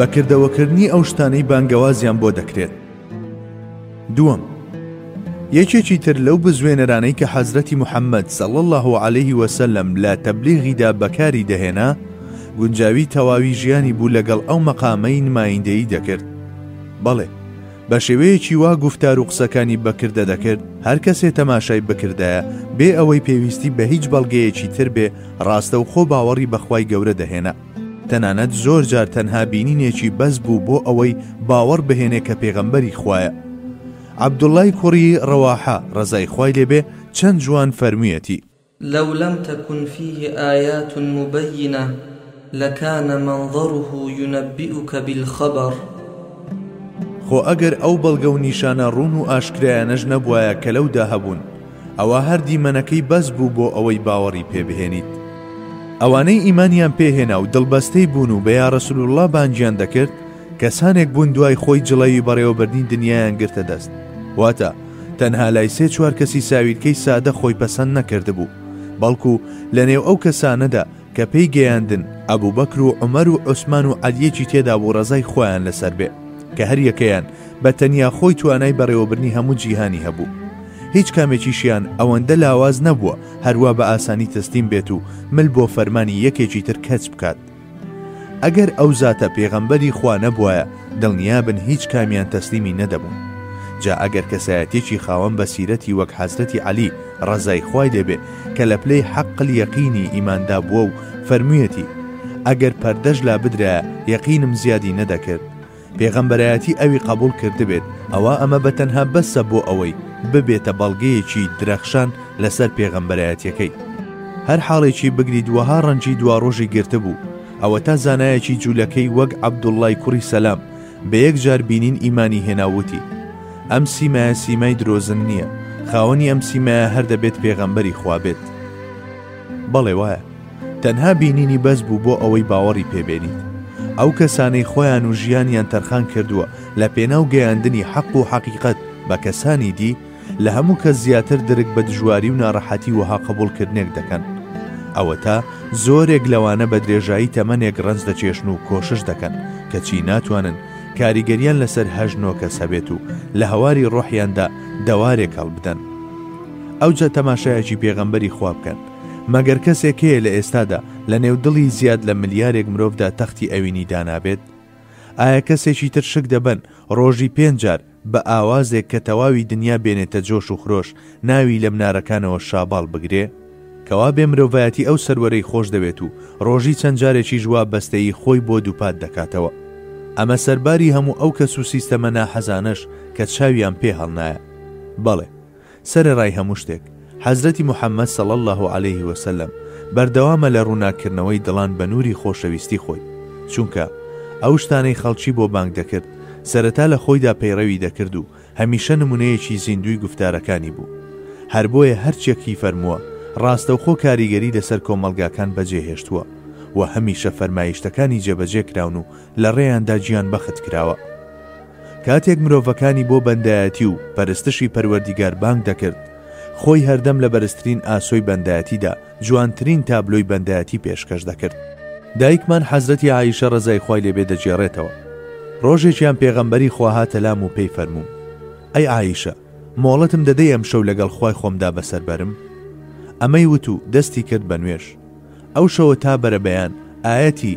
بەکردەوەکردنی ئەو شتانەی بانگەوازیان بۆ دەکرێت دووەم یەکێکی تر لەو بزوێنەرانەی کە حەزرەتی محەممەد سەڵ الله و عليهەیهی وەسلم لە تەبلیغیدا بەکاری دەهێنا گونجاوی تەواوی ژیانی بوو لەگەڵ ئەو مەقامەی نمایندەی دەکرد بەڵێ بە شێوەیەکی وا گوفتار و قسەکانی بە کردە دەکرد، هەر کەسێ تەماشای بکردایە، بێ ئەوەی پێویستی بە هیچ بەڵگەیەکی تر بێ، ڕاستەوخۆ باوەڕی بە خوای گەورە دەهێنا. تەنانەت زۆر جار تەنها بینینێکی بەس بوو بۆ ئەوەی باوەڕ بهێنێ کە پێغەمبەری خوایە. عەبدوڵڵای کوڕی ڕەواحە، ڕەزای خوای لێ بێ، چەند جوان فەرموویەتی. لو لم تكن فيه آیات مبینە لکان منظره ینبیک بالخبر. خۆ ئەگەر ئەو بەڵگە و نیشانە ڕوون و ئاشکرایانەش نەبوایە کە لەودا هەبوون، ئەوا هەر دیمەنەکەی بەس بوو بۆ ئەوەی باوەڕی پێ بهێنیت. ئەوانەی ئیمانیان پێ هێنا و دڵبەستەی بوون و بە یا رسول اللە بانگیان دەکرد، کەسانێک بوون دوای خۆی جڵەوی بەڕێوەبردنی دنیایان گرتە دەست واتە تەنها لای سێ چوار کەسی ساویلکەی سادە خۆی پەسەند نەکردبوو بەڵکو لە نێو ئەو کەسانەدا کە پێی گەیاندن ئەبوو بەکر و عمەر و عوسمان و عەلیەکی تێدا بوو ڕزای خۆیان لەسەر بێ کە هەریەکەیان بە تەنیا خۆی توانای بەڕێوەبرنی هەموو جیهانی هەبوو هیچ کامێکیشیان ئەوەندە لاواز نەبووە هەروە بە ئاسانی تەستیم بێت و مل بۆ فەرمانی یەکێکی تر کەچ بکات ئەگەر ئەو زاتە پێغەمبەری خوا نەبوایە دڵنیابن هیچ کامیان تەسلیمی نەدەبوون جا ئەگەر کەسایەتیەکی خاوەن بەسیرەتی وەک حەزرەتی عەلی ڕەزای خوای لێبێ کە لە پلەی حەقل یەقینی ئیماندا بووە و فەرموویەتی ئەگەر پەردەش لابدرایە یەقینم زیادی نەدەکرد پێغەمبەرایەتی ئەوی قەبوڵ کردبێت ئەوا ئەمە بە تەنها بەسە بۆ ئەوەی ببێتە بەڵگەیەکی درەخشان لەسەر پێغەمبەرایەتیەکەی هەر حاڵێکی بگریت وەها ڕەنجی دوا ڕۆژی گرتبوو ئەوە تا زانایەکی جوولەکەی وەک عەبدوڵای کوڕی سەلام بە یەک جار بینین ئیمانی هێناوتی ئەم سیمایە سیمای درۆزن نییە خاوەنی ئەم سیمایە هەر دەبێت پێغەمبەری خوابێت بەڵێ وایە تەنها بینینی بەس بوو بۆ ئەوەی باوەڕی پێ بێنیت ئەو کەسانەی خۆیان و ژیانیان تەرخان کردووە لە پێناو گەیاندنی حەق و حەقیقەت بە کەسانی دی لە هەموو کەس زیاتر درک بە دژواری و ناڕەحەتی وەها قبوڵکردنێک دەکەن ئەوەتا زۆرێک لەوانە بە درێژایی تەمەنێک ڕەنج دەچێشن و کۆشش دەکەن کەچی ناتوانن کاریگەریان لەسەر هەژ نۆکە سەبێت و لە هەواری ڕۆحیاندا دەوارێک هەڵبدەن ئەوجە تەماشایەکی پێغەمبەری خوا بکەن مەگەر کەسێک هەیە لە ئێستادا لە نێو دڵی زیاد لە ملیارێک مرۆڤدا تەختی ئەوینی دانابێت؟ ئایا کەسێکی تر شک دەبەن ڕۆژی پێنج جار بە ئاوازێک کە تەواوی دنیا بێنێتە جۆش و خرۆش ناوی لە منارەکانەوە شاباڵ بگرێ؟ کوا بێ مرۆڤایەتی ئەو سەروەرەی خۆش دەوێت و ڕۆژی چەند جارێکیش وا بەستەیی خۆی بۆ دووپات دەکاتەوە؟ ئەمە سەرباری هەموو ئەو کەس و سیستەمە ناحەزانەش کە چاویان پێ هەڵنایە. بەڵێ، سەرەڕای هەموو شتێک، حەزرەتی محەمەد صلی اللە علیە وسلم بەردەوامە لە ڕووناککردنەوەی دڵان بە نووری خۆشەویستی خۆی، چونکە ئەو شتانەی خەڵکی بۆ بانگ دەکرد، سەرەتا لە خۆیدا پەیڕەوی دەکرد و هەمیشە نموونەیەکی زیندووی گوفتارەکانی بوو. هەر بۆیە هەرچیەک هی فەرمووە، ڕاستەوخۆ کاریگەری لەسەر کۆمەڵگاکان بەجێهێشتووە و هەمیشە فەرمایشتەکانی جێبەجێکراون و لەڕێیاندا گیان بەخت کراوە. کاتێک مرۆڤەکانی بۆ بەندایەتی و پەرستشی پەروەردیگار بانگ دەکرد، خۆی هەردەم لە بەرزترین ئاسۆی بەندایەتیدا جوانترین تابلۆی بەندایەتی پێشکەش دەکرد. دایکمان حەزرەتی عائیشە ڕەزای خوای لێ بێ دەگێڕێتەوە، ڕۆژێکیان پێغەمبەری خوا هاتە لام و پێی فەرمووم، ئەی عائیشە، مۆڵەتم دەدەی ئەمشەو لەگەڵ خوای خۆمدا بەسەر بەرم؟ ئەمەی وت و دەستی کرد بە نوێژ. ئەو شەوە تا بەرەبەیان ئایەتی،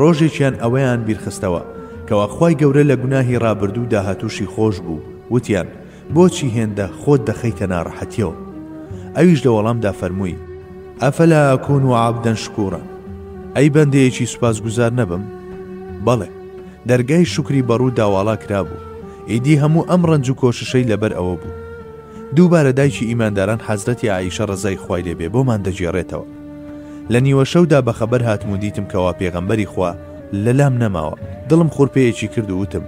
ڕۆژێکیان ئەوەیان بیرخستەوە کەوا خوای گەورە لە گوناهی ڕابردوو داهاتووشی خۆش بوو وتیان بۆچی هێندە خۆت دەخەیتە ناڕەحەتیەوە ئەویش لە وەڵامدا فەرمووی ئەفەلا ئەکون و عابدەن شکورا ئەی بەندەیەکی سوپاس گوزار نەبم بەڵێ دەرگای شکری بەڕوو داواڵا کرابوو ئیدی هەموو ئەم ڕەنج و کۆششەی لەبەر ئەوە بوو دووبارە دایکی ئیمانداران حەزرەتی عائیشە ڕەزای خوای لێ بێ بۆمان دەگێڕێتەوە، لە نیوە شەودا بە خەبەر هاتم و دیتم کەوا پێغەمبەری خوا لە لام نەماوە، دڵم خورپەیەکی کرد و وتم،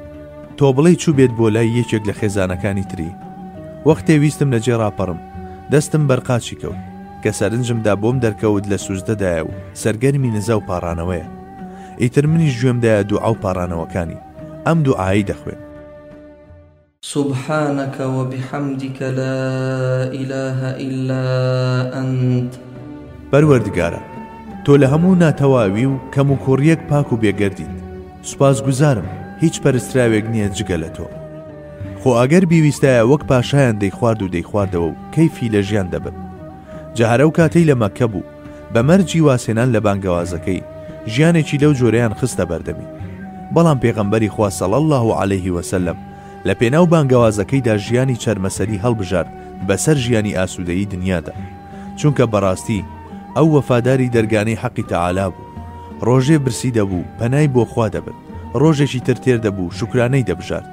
تۆ بڵێی چووبێت بۆ لای یەکێک لە خێزانەکانی تری؟ وەختێ ویستم لە جێ ڕاپەڕم، دەستم بەر قاچی کەوت، کە سەرنجم دا بۆم دەرکەوت لە سوجدەدایە و سەرگەرمی نزا و پاڕانەوەیە. ئیتر منیش گوێم دایە دوعا و پاڕانەوەکانی، ئەم دوعایەی دەخوێند. سبحانک و بحمدک لا اله الا انت. پەروەردگارە تۆ لە هەموو ناتەواوی و کەم و کوڕیەک پاک و بێگەردیت سوپاسگوزارم هیچ پەرستراوێک نییە جگە لە تۆ خۆ ئەگەر بیویستایە وەک پاشایان دەیخوارد و دەیخواردەوە و کەیفی لە ژیان دەبن جارە و کاتەی لە مەکە بوو بە مەرجی وازهێنان لە بانگەوازەکەی، ژیانێکی لەو جۆرەیان خستە بەردەمی. بەڵام پێغەمبەری خوا صلی اللە علیه وسلم لە پێناو بانگەوازەکەیدا ژیانی چەرمەسەری هەڵبژارد بەسەر ژیانی ئاسوودەیی دنیادا، چونکە بەڕاستی ئەو وەفاداری دەرگانەی حەقی تەعالا بوو، ڕۆژێ برسی دەبوو پەنای بۆ خوا دەبرد، ڕۆژێکی تر تێر دەبوو شوکرانەی دەبژارد.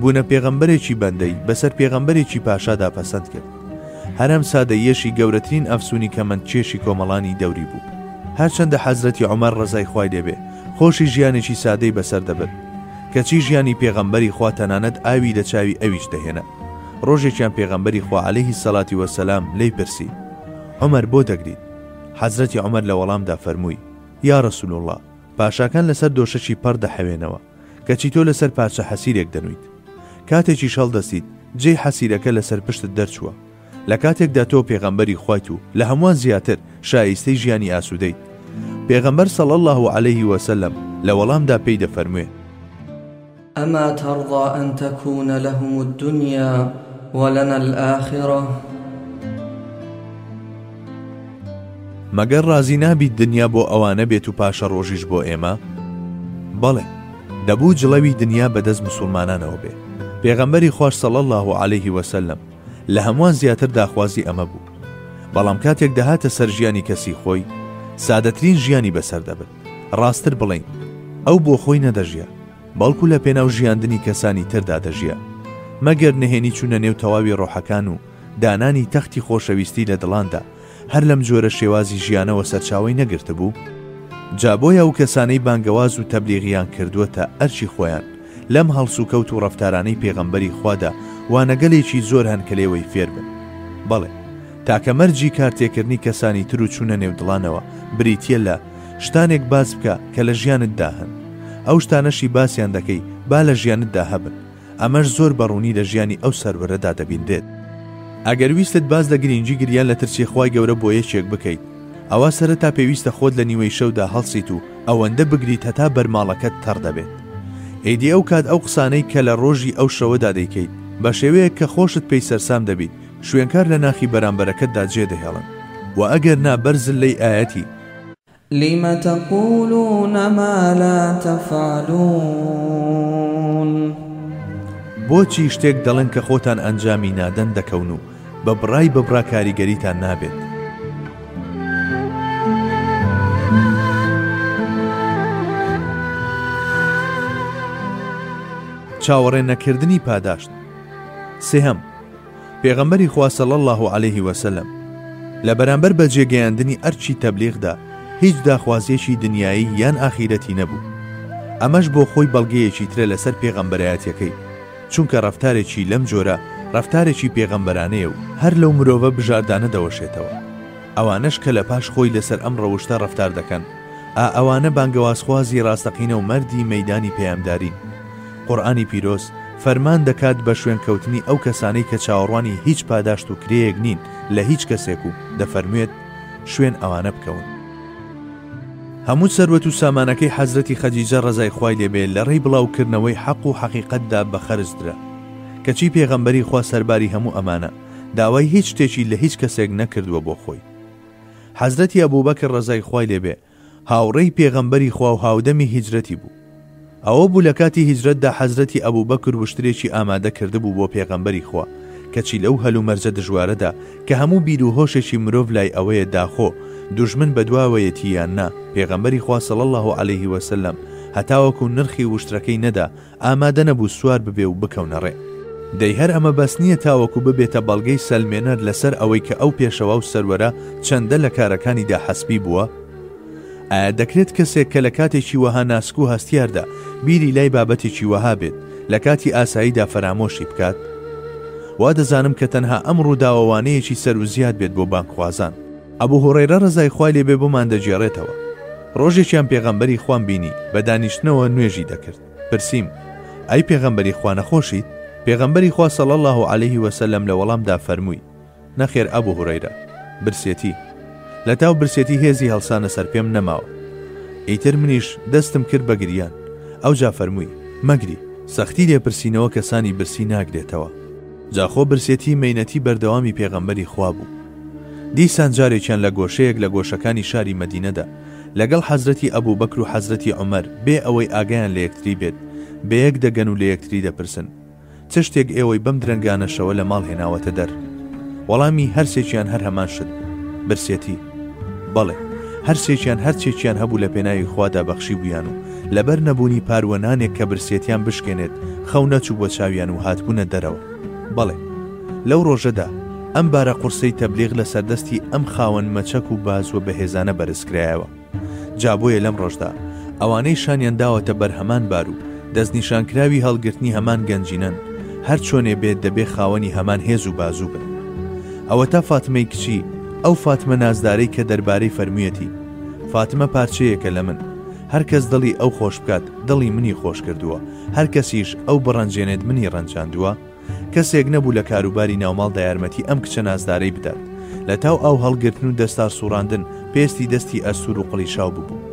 بوونە پێغەمبەرێکی بەندەی بەسەر پێغەمبەرێکی پاشادا پەسەند کرد. هەر ئەم سادەییەشی گەورەترین ئەفسوونی کەمەند کێشی کۆمەڵانی دەوری بوو. هەرچەندە حەزرەتی عومەر ڕەزای خوای لێ بێ خۆشی ژیانێکی سادەی بەسەر دەبرد کەچی ژیانی پێغەمبەری خوا تەنانەت ئاوی لە چاوی ئەویش دەهێنا. ڕۆژێکیان پێغەمبەری خوا عەلەیهی الصلوة والسلام لێی پرسی، عومەر بۆ دەگریت؟ حەزرەتی عومەر لە وەڵامدا فەرمووی، یا رسول اللە! پاشاکان لەسەر دۆشەکی پەڕ دەحەوێنەوە. کەچی تۆ لەسەر پارچە حەسیرێک دەنوویت. کاتێکیش هەڵدەستیت، جێی حەسیرەکە لەسەر پشتت دەرچووە. لە کاتێکدا تۆ پێغەمبەری خوایت و لە هەمووان زیاتر شایستەی ژیانی ئاسوودەیت. پێغەمبەر صلی اللە علیه و سلم لە وەڵامدا پێی دەفەرموێ. اما ترضی ان تکون لهم الدنیا ولنا الآخرە. مەگەر ڕازی نابیت دنیا بۆ ئەوانە بێت و پاشەڕۆژیش بۆ ئێمە؟ بەڵێ، دەبوو جڵەوی دنیا بەدەست مسوڵمانانەوە بێ، پێغەمبەری خواش صلی اللە علیه وسلم لە هەمووان زیاتر داخوازی ئەمە بوو، بەڵام کاتێک دەهاتە سەر ژیانی کەسیی خۆی، سادەترین ژیانی بەسەر دەبرد، ڕاستتر بڵێین، ئەو بۆ خۆی نەدەژیا، بەڵکو لەپێناو ژیاندنی کەسانی تردا دەژیا، مەگەر نهێنی چوونە نێو تەواوی ڕۆحەکان و دانانی تەختی خۆشەویستی لە دڵاندا هەر لەم جۆرە شێوازی ژیانەوە سەرچاوەی نەگرتبوو؟ جا بۆیە ئەو کەسانەی بانگەواز و تەبلیغیان کردووەتە ئەرکی خۆیان لەم هەڵسوکەوت و ڕەفتارانەی پێغەمبەری خوادا وانەگەلێکی زۆر هەن کە لێوەی فێر بن. بەڵێ تاکە مەرجی کارتێکردنی کەسانی تر و چوونە نێو دڵانەوە بریتییە لە شتانێک باس بکە کە لە ژیانتدا هەن ئەو شتانەشی باسیان دەکەی با لە ژیانتدا هەبن ئەمەش زۆر بە ڕوونی لە ژیانی ئەو سەروەرەدا دەبینرێت. ئەگەر ویستت باس لە گرینگی گریان لە ترسی خوای گەورە بۆ یەکێک بکەیت، ئەوا سەرەتا پێویستە خۆت لە نیوەی شەودا هەڵسیت و ئەوەندە بگریت هەتا بەرماڵەکەت تەڕ دەبێت. ئیدی ئەو کات ئەو قسانەی کە لە ڕۆژی ئەو شەوەدا دەیکەیت، بە شێوەیەک کە خۆشت پێی سەرسام دەبیت، شوێنکار لە ناخی بەرامبەرەکەتدا جێدەهێڵن. وە ئەگەر نا بەر زللەی ئایەتی، لم تقولون ما لا تفعلون بۆچی شتێک دەڵێن کە خۆتان ئەنجامی نادەن دەکەون و بە بڕای بە بڕا کاریگەریتان نابێت؟ چاوەڕێ نەکردنی پاداشت سێهەم پێغەمبەری خوا صلی اللە علیه وسلم لە بەرامبەر بەجێگەیاندنی ئەرکی تەبلیغدا هیچ داخوازیەکی دنیایی یان ئاخیرەتی نەبوو ئەمەش بۆ خۆی بەڵگەیەکی ترە لەسەر پێغەمبەرایەتیەکەی چونکە ڕەفتارێکی لەم جۆرە ڕەفتارێکی پێغەمبەرانەیە و هەر لەو مرۆڤە بژاردانە دەوەشێتەوە ئەوانەش کە لە پاش خۆی لەسەر ئەم ڕەوشتە ڕەفتار دەکەن ئا ئەوانە بانگەوازخوازی ڕاستەقینە و مەردی مەیدانی پەیامدارین قورئانی پیرۆز فەرمان دەکات بە شوێنکەوتنی ئەو کەسانەی کە چاوەڕوانی هیچ پاداشت و کرێیەک نین لە هیچ کەسێک و دەفەرموێت، شوێن ئەوانە بکەون. هەموو سەروەت و سامانەکەی حەزرەتی خەدیجە ڕەزای خوای لێ بێ لە ڕێی بڵاو کردنەوەی حەق و حەقیقەتدا بە خەرج درا. کەچی پێغەمبەری خوا سەرباری هەموو ئەمانە داوای هیچ شتێکی لە هیچ کەسێک نەکردووە بۆ خۆی. حەزرەتی ئەبوبەکر ڕەزای خوای لێ بێ هاوڕێی پێغەمبەری خوا و هاودەمی هیجرەتی بوو. ئەوە بوو لە کاتی هیجرەتدا حەزرەتی ئەبوبەکر وشترێکی ئامادە کردبوو بۆ پێغەمبەری خوا، کەچی لەو هەلومەرجە دژوارەدا کە هەموو بیر و هۆشێکی مرۆڤ لای ئەوەیە داخۆ دوژمن بەدواوەیەتی یان نا، پێغەمبەری خوا صلی اللە علیه وسلم هەتاوەکو نرخی وشترەکەی نەدا ئامادە نەبوو سوار ببێ و بکەونە ڕێ. دەی هەر ئەمە بەس نییە تاوەکو ببێتە بەڵگەی سەلمێنەر لەسەر ئەوەی کە ئەو پێشەوا و سەروەرە چەندە لە کارەکانیدا حەسبی بووە؟ ئایا دەکرێت کەسێک کە لە کاتێکی وەها ناسک و هەستیاردا بیری لای بابەتێکی وەها بێت، لە کاتی ئاساییدا فەرامۆشی بکات؟ وا دەزانم کە تەنها ئەم ڕووداوە وانەیەکی سەروزیاد بێت بۆ بانگخوازان. ئەبو هورەیرە ڕەزای خوای لێ بێ بۆمان دەگێڕێتەوە، ڕۆژێکیان پێغەمبەری خوام بینی بە دانیشتنەوە نوێژی دەکرد، پرسیم، ئەی پێغەمبەری خوا نەخۆشیت؟ پێغەمبەری خوا صلی اللە علیه وسلم لە وەڵامدا فەرمووی، نەخێر ئەبو هوریرە، برسێتی. لەتاو برسێتی هێزی هەڵسانە سەر پێم نەماوە. ئیتر منیش دەستم کرد بە گریان، ئەوجا فەرمووی، مەگری! سەختی لێپرسینەوە کەسانی برسی ناگرێتەوە. جا خۆ برسێتی مەینەتی بەردەوامی پێغەمبەری خوا بوو. دیسان جارێکیان لە گۆشەیەک لە گۆشەکانی شاری مەدینەدا، لەگەڵ حەزرەتی ئەبوبەکر و حەزرەتی عومەر، بێ ئەوەی ئاگایان لە یەکتری بێت، بە یەک دەگەن و لە یەکتری دەپرسن، چ شتێک ئێوەی بەم درەنگانەشەوە لە ماڵ هێناوەتە دەر؟ وەڵامی هەرسێکیان هەر هەمان شت بوو، برسێتی. بەڵێ، هەر سێکیان هەر چێکیان هەبوو لە پێناوی خوادا بەخشیبوویان و لەبەر نەبوونی پار و نانێک کە برسێتیان بشکێنێت، خەو نەچوو بۆ چاویان و هاتبوونە دەرەوە. بەڵێ، لەو ڕۆژەدا، ئەم بارە قورسەی تەبلیغ لەسەر دەستی ئەم خاوەن مەچەک و بازووە بەهێزانە بەرز کرایەوە. جا بۆیە لەم ڕۆژدا، ئەوانەی شانیان داوەتە بەر هەمان بار و دەستنیشانکراوی هەڵگرتنی هەمان گەنجینەن، هەر چۆنێ بێت دەبێ خاوەنی هەمان هێز و بازوو بن. ئەوەتا فاتمەی کچی، ئەو فاتمە نازدارەی کە دەربارەی فەرموویەتی، فاتمە پارچەیەکە لە من، هەر کەس دڵی ئەو خۆش بکات، دڵی منی خۆش کردووە، هەر کەسیش ئەو بڕەنجێنێت منی ڕەنجاندووە، کەسێک نەبوو لە کاروباری ناوماڵدا یارمەتی ئەم کچە نازدارەی بدات، لەتاو ئاو هەڵگرتن و دەستار سووڕاندن، پێستی دەستی ئەستوور و قڵیشاو ببوو.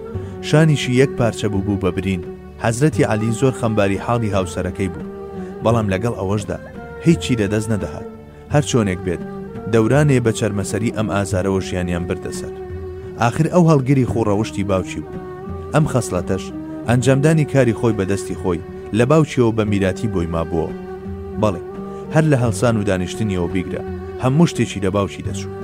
شانیشی یەک پارچە ببوو بە برین. حەزرەتی عەلی زۆر خەمباری حاڵی هاوسەرەکەی بوو، بەڵام لەگەڵ ئەوەشدا هیچی لەدەست نەدەهات. هەرچۆنێک بێت، دەورانێ بە چەرمەسەری ئەم ئازارەوە ژیانیان بردە سەر. ئاخر ئەو هەڵگری خوو ڕەوشتی باوکی بوو. ئەم خەسڵەتەش، ئەنجامدانی کاری خۆی بە دەستی خۆی، لە باوکیەوە بە میراتی بۆی مابووەوە. بەڵێ، هەر لە هەڵسان و دانیشتنیەوە بیگرە، هەموو شتێکی لە باوکی دەچوو.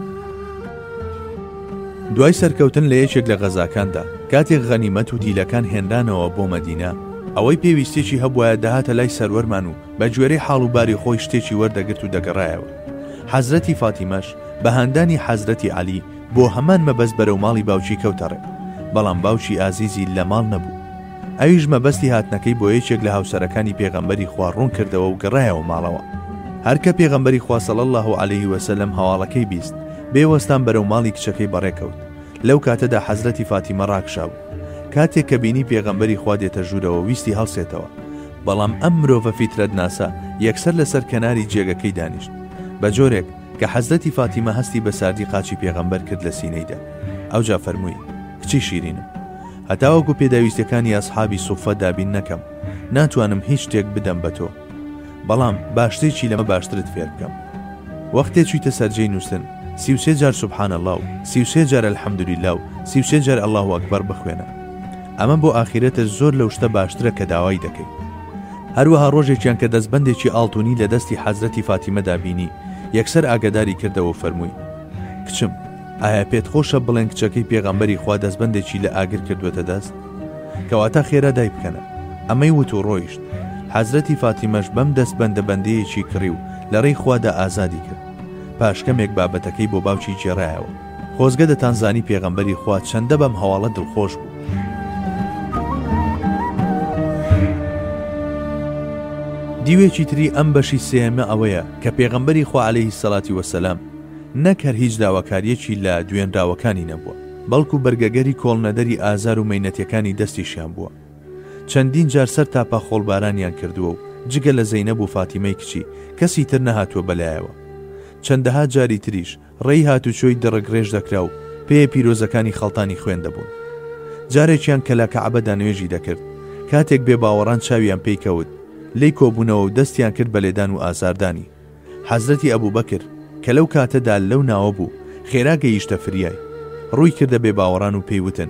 دوای سەرکەوتن لە یەکێک لە غەزاکاندا، کاتێک غەنیمەت و دیلەکان هێنرانەوە بۆ مەدینە، ئەوەی پێویستیەکی هەبوایە دەهاتە لای سەروەرمان و بە گوێرەی حاڵ و باری خۆی شتێکی وەردەگرت و دەگەڕایەوە. حەزرەتی فاتیمەش بە هاندانی حەزرەتی عەلی بۆ هەمان مەبەست بەرەو ماڵی باوکی کەوتە ڕێ. بەڵام باوکی ئازیزی لە ماڵ نەبوو. ئەویش مەبەستی هاتنەکەی بۆ یەکێک لە هاوسەرەکانی پێغەمبەری خوا ڕوون کردەوە و گەڕایەوە ماڵەوە. هەر کە پێغەمبەری خوا صلی اللە علیه و سلم هەواڵەکەی بیست، بێ وەستان بەرەو ماڵی کچەکەی بەڕێ کەوت. لەو کاتەدا حەزرەتی فاتیمە ڕاکشابوو. کاتێک کە بینی پێغەمبەری خوا دێتە ژوورەوە ویستی هەڵسێتەوە. بەڵام ئەم مرۆڤە فیترەتناسە یەکسەر لەسەر کەناری جێگەکەی دانیشت، بە جۆرێک کە حەزرەتی فاتیمە هەستی بە ساردی قاچی پێغەمبەر کرد لە سینەیدا، ئەوجا فەرمووی، کچی شیرینم! هەتاوەکو پێداویستیەکانی ئەسحابی سوففە دابین نەکەم، ناتوانم هیچ شتێک بدەم بە تۆ، بەڵام با شتێکی لەمە باشترت فێر بکەم. وەختێ چوویتە سەرجێی نووستن، سی و سێ جار سبحان اللە و سی و سێ جار الحمدللە و سی و سێ جار اللە اکبر بخوێنە. ئەمە بۆ ئاخیرەتت زۆر لەو شتە باشترە کە داوای دەکەی. هەروەها ڕۆژێکیان کە دەستبەندێکی ئاڵتونی لە دەستی حەزرەتی فاتیمەدا بینی، یەکسەر ئاگەداری کردەوە و فەرمووی، کچم! ئایا پێت خۆشە بڵێن کچەکەی پێغەمبەری خوا دەستبەندێکی لە ئاگر کردووەتە دەست؟ کەواتە خێرا دایبکەنە. ئەمەی وت و ڕۆیشت. حەزرەتی فاتیمەش بەم دەستبەندە بەندەیەکی کڕی و لە ڕێی خوادا ئازادی کرد. پاش کەمێک بابەتەکەی بۆ باوکی گێڕایەوە. خۆزگە دەتان زانی پێغەمبەری خوا چەندە بەم هەواڵە دڵخۆش بوو. دیوێکی تری ئەم بەشی سێمە ئەوەیە کە پێغەمبەری خوا عليهەیهی سەڵاتی وەسەلام نەک هەر هیچ داواکاریەکی لە دوێنراوەکانی نەبووە بەڵکو بەرگەگەری کۆڵنەدەری ئازار و مینەتەکانی دەستیشیان بووە چەندین جار سەر تاپا خۆڵبارانیان کردووە و جگە لە زەینەب و فاتیمەی کچی کەسی تر نەهاتووە بەلایەوە چەندەها جاری تریش ڕێی هاتوچۆی دڕک رێژ دەکرا و پێیە پیرۆزەکانی خەڵتانی خوێن دەبوون. جارێکیان کە لە کەعبەدا نوێژی دەکرد، کاتێک بێباوەڕان چاویان پێی کەوت، لێی کۆبوونەوە و دەستیان کرد بە لێدان و ئازاردانی. حەزرەتی ئەبوبەکر، کە لەو کاتەدا لەو ناوە بوو، خێرا گەیشتە فریای. ڕووی کردە بێباوەڕان و پێی وتن.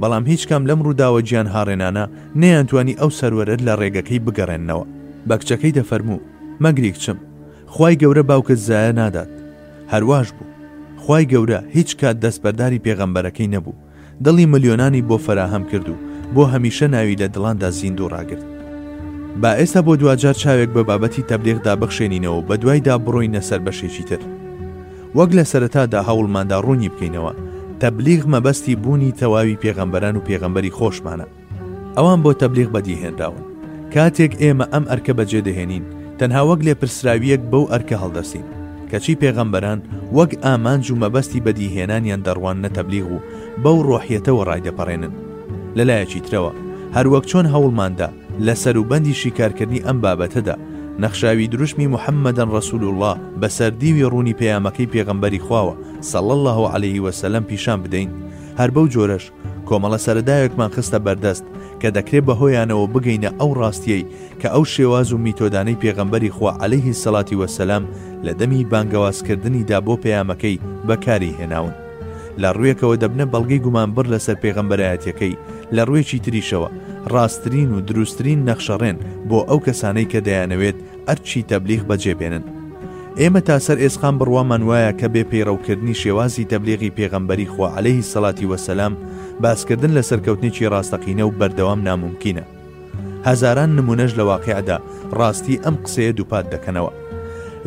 بەڵام هیچ کام لەم ڕووداوە گیانهاڕێنانە نەیانتوانی ئەو سەروەرەر لە ڕێگەکەی بگەڕێننەوە. بە کچەکەی دەفەرموو، مەگری کچم، خوای گەورە باوکت زایە نادات. هەرواش بوو. خوای گەورە هیچ کات دەستبەرداری پێغەمبەرەکەی نەبوو، دڵی ملیۆنانی بۆ فەراهەم کرد و بۆ هەمیشە ناوی لە دڵاندا زیندوو ڕاگرت. با ئێستا بۆ دواجار چاوێک بە بابەتی تەبلیغدا بخشێنینەوە و بەدوایدا بڕۆینە سەر بەشێکی تر. وەک لە سەرەتادا هەوڵماندا ڕوونی بکەینەوە، تەبلیغ مەبەستی بوونی تەواوی پێغەمبەران و پێغەمبەری خۆشمانە. ئەوان بۆ تەبلیغ بەدیهێنراون. کاتێک ئێمە ئەم ئەرکە بەجێدەهێنین، تەنها وەک لێپرسراوییەک بەو ئەرکە هەڵدەستین. کەچی پێغەمبەران وەک ئامانج و مەبەستی بەدیهێنانیان دەڕواننە تەبلیغ و بەو ڕۆحیەتەوە ڕایدەپەڕێنن. لەلایەکی ترەوە، هەروەک چۆن هەوڵماندا، لە سەروبەندی شیکارکردنی ئەم بابەتەدا، نەخشاوی دروشمی محمدا رسول اللە بە سەر دیوی ڕوونی پەیامەکەی پێغەمبەری خواوە صلی اللە علیە وسلم پیشان بدەین، هەر بەو جۆرەش کۆمەڵە سەرەداوێکمان خستە بەردەست کە دەکرێ بەهۆیانەوە بگەینە ئەو ڕاستیەی کە ئەو شێواز و میتۆدانەی پێغەمبەری خوا علیە الصلوة والسلام لە دەمی بانگەوازکردنیدا بۆ پەیامەکەی بەکاری هێناون. لە ڕووێکەوە دەبنە بەڵگەی گومانبڕ لەسەر پێغەمبەرایەتیەکەی، لە ڕووێکی تریشەوە ڕاستترین و دروستترین نەخشەڕێن بۆ ئەو کەسانەی کە دەیانەوێت ئەرکی تەبلیغ بەجێ بێنن. ئێمە تا سەر ئێسقان بڕوامان وایە کە بێ پەیڕەوکردنی شێوازی تەبلیغی پێغەمبەری خوا علیە سڵاتی وسلام باسکردن لە سەرکەوتنێکی ڕاستەقینە و بەردەوام نامومکینە. هەزاران نمونەش لە واقیعدا ڕاستی ئەم قسەیە دووپات دەکەنەوە.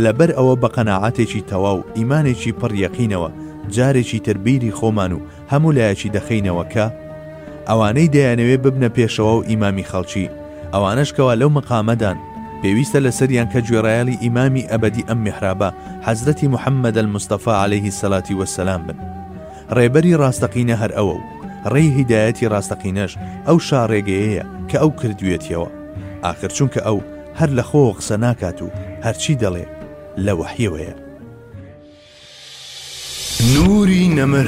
لەبەر ئەوە بە قەناعەتێکی تەواو ئیمانێکی پڕ یەقینەوە جارێکی تر بیری خۆمان و هەموو لایەکی دەخەینەوە کە ئەوانەی دەیانەوێ ببنە پێشەوە و ئیمامی خەڵکی ئەوانەش کەوا لەو مەقامەدان پێویستە لەسەریان کە گوێڕایەڵی ئیمامی ئەبەدی ئەم میحرابە حەزرەتی محەممەد المستەفا عەلەیهی سەلاتی وەسەلام بن. ڕێبەری ڕاستەقینە هەر ئەوە و ڕێی هیدایەتی ڕاستەقینەش ئەو شاڕێگەیەیە کە ئەو کردوێتیەوە ئاخر چونکە ئەو هەر لە خۆوە قسە ناکات و هەرچی دەڵێ لە وەحیەوەیە نوری نەمر.